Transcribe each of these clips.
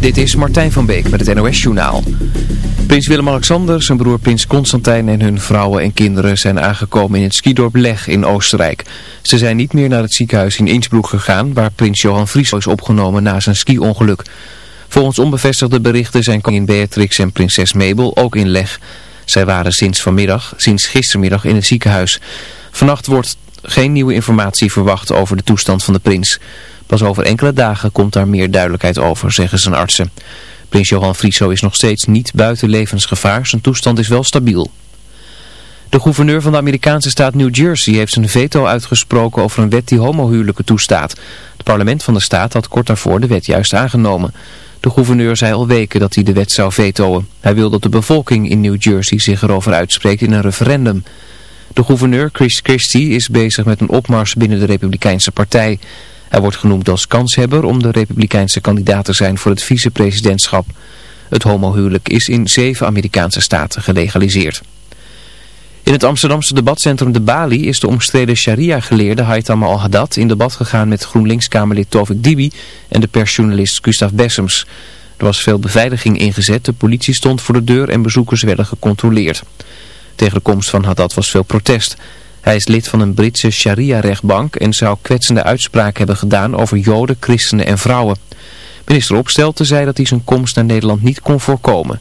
Dit is Martijn van Beek met het NOS Journaal. Prins Willem-Alexander, zijn broer Prins Constantijn en hun vrouwen en kinderen zijn aangekomen in het skidorp Leg in Oostenrijk. Ze zijn niet meer naar het ziekenhuis in Innsbruck gegaan waar prins Johan Friso is opgenomen na zijn ski-ongeluk. Volgens onbevestigde berichten zijn koningin Beatrix en prinses Mabel ook in Leg. Zij waren sinds vanmiddag, sinds gistermiddag in het ziekenhuis. Vannacht wordt geen nieuwe informatie verwacht over de toestand van de prins. Pas over enkele dagen komt daar meer duidelijkheid over, zeggen zijn artsen. Prins Johan Friso is nog steeds niet buiten levensgevaar. Zijn toestand is wel stabiel. De gouverneur van de Amerikaanse staat New Jersey heeft zijn veto uitgesproken over een wet die homohuwelijken toestaat. Het parlement van de staat had kort daarvoor de wet juist aangenomen. De gouverneur zei al weken dat hij de wet zou vetoen. Hij wil dat de bevolking in New Jersey zich erover uitspreekt in een referendum. De gouverneur Chris Christie is bezig met een opmars binnen de Republikeinse partij. Hij wordt genoemd als kanshebber om de republikeinse kandidaat te zijn voor het vicepresidentschap. Het homohuwelijk is in zeven Amerikaanse staten gelegaliseerd. In het Amsterdamse debatcentrum De Bali is de omstreden sharia-geleerde Haitham al-Haddad in debat gegaan met GroenLinks-Kamerlid Tovik Dibi en de persjournalist Gustav Bessems. Er was veel beveiliging ingezet, de politie stond voor de deur en bezoekers werden gecontroleerd. Tegen de komst van Haddad was veel protest. Hij is lid van een Britse sharia-rechtbank en zou kwetsende uitspraken hebben gedaan over joden, christenen en vrouwen. Minister Opstelten zei dat hij zijn komst naar Nederland niet kon voorkomen.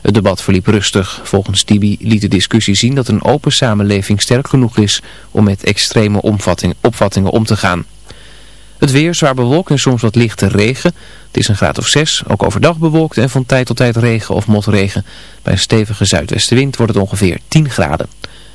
Het debat verliep rustig. Volgens Tibi liet de discussie zien dat een open samenleving sterk genoeg is om met extreme opvattingen om te gaan. Het weer zwaar bewolkt en soms wat lichte regen. Het is een graad of 6, ook overdag bewolkt en van tijd tot tijd regen of motregen. Bij een stevige zuidwestenwind wordt het ongeveer 10 graden.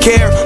Care.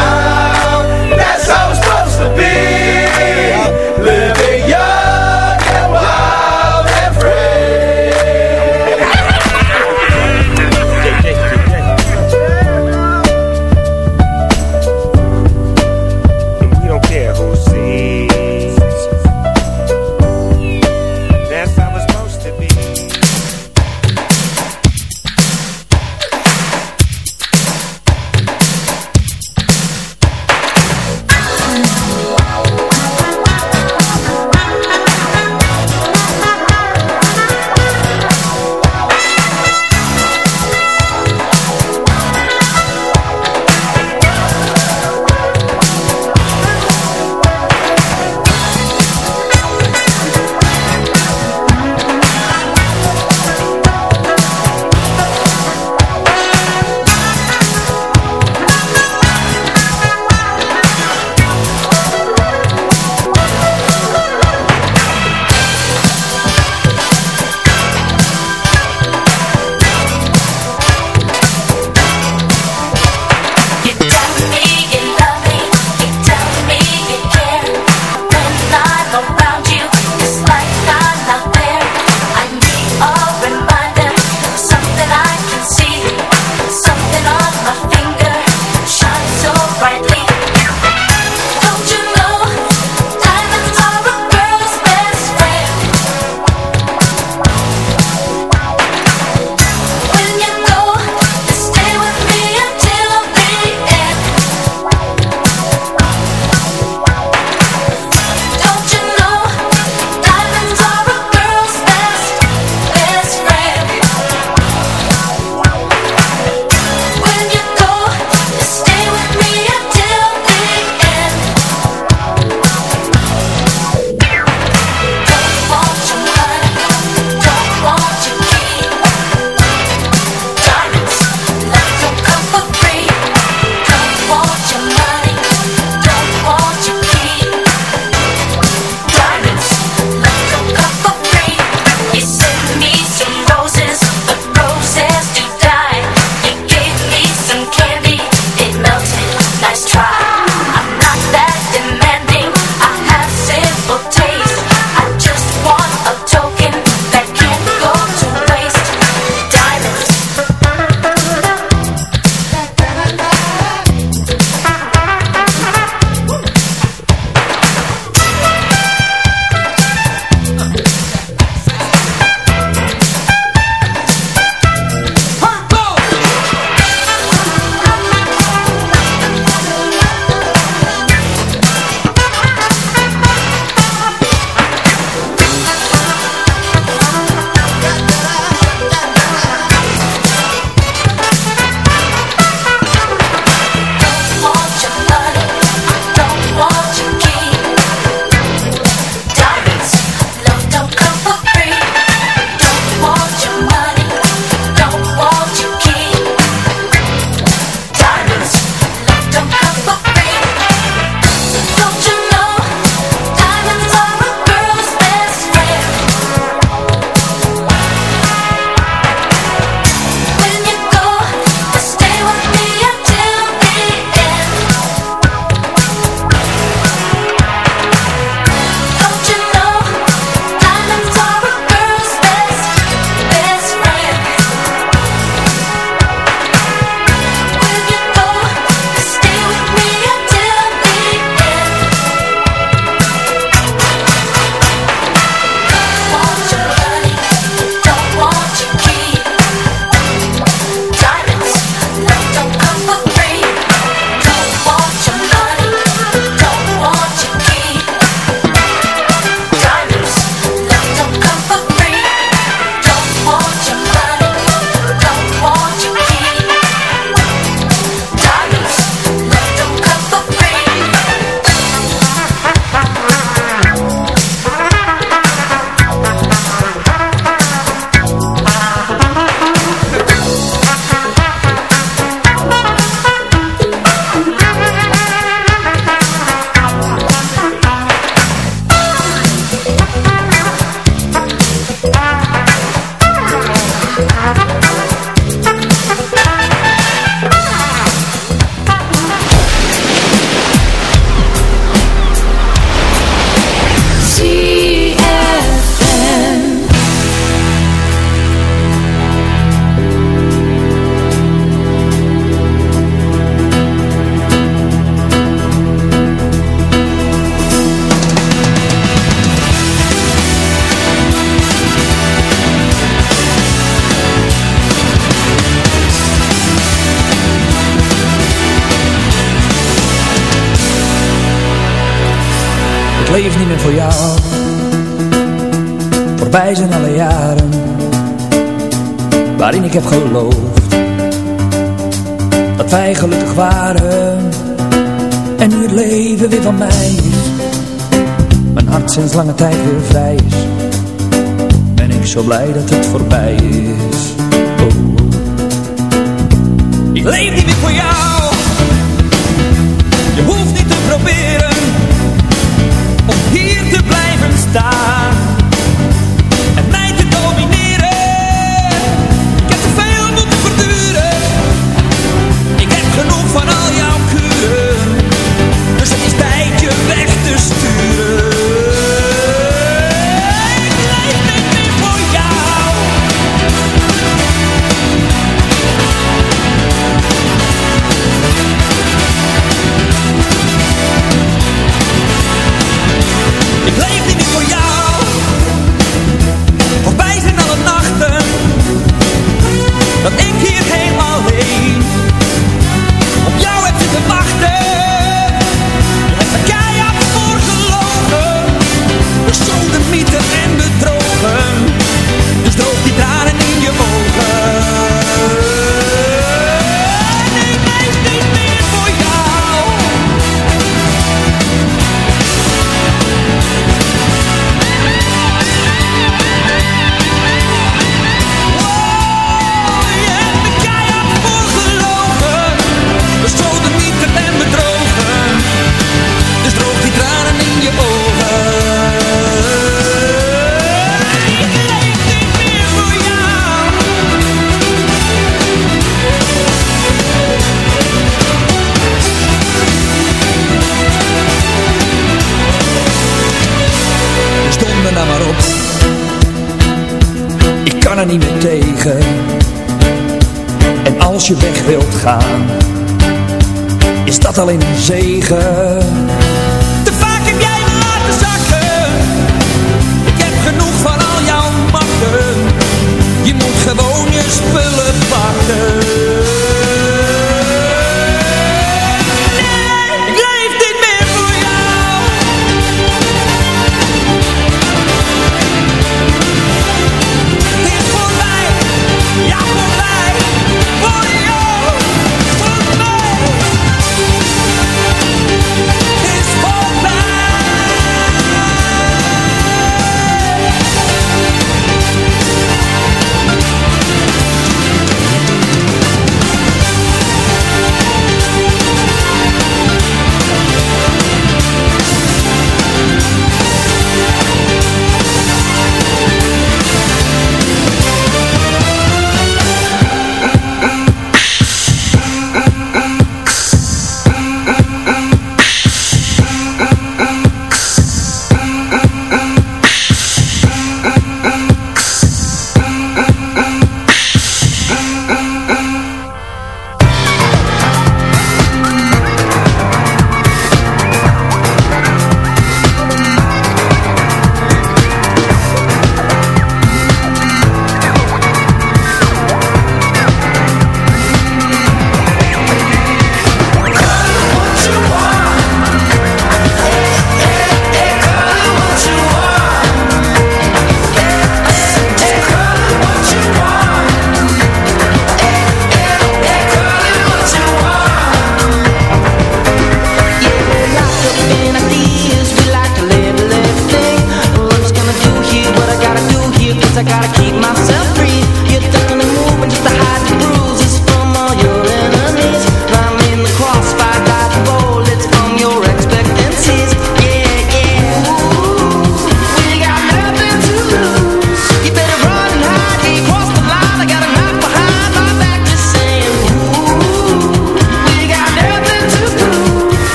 be. Blij dat het voorbij is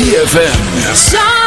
ZFM.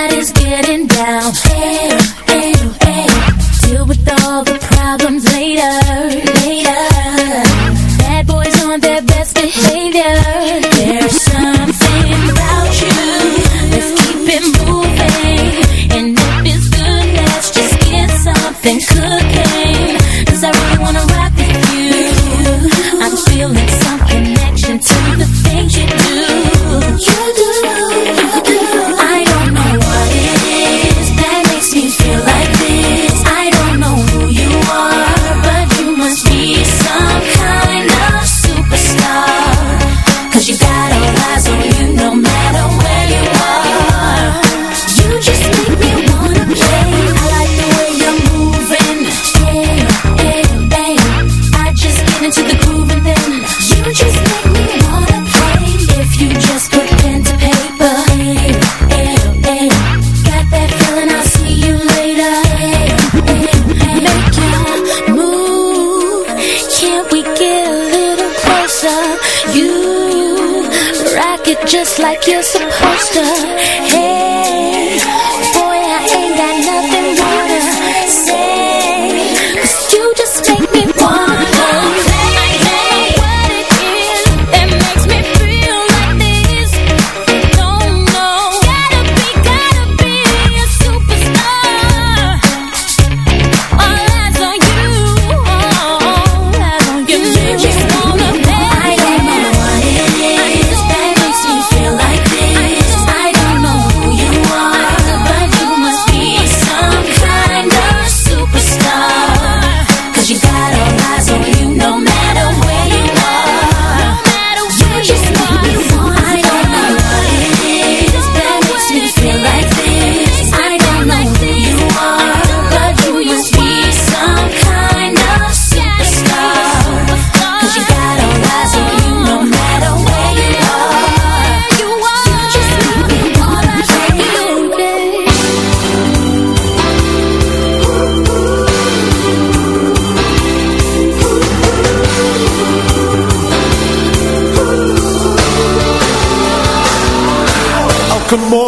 Everybody's getting down. Hey, hey, hey. Deal with all the problems later. kiss Come on.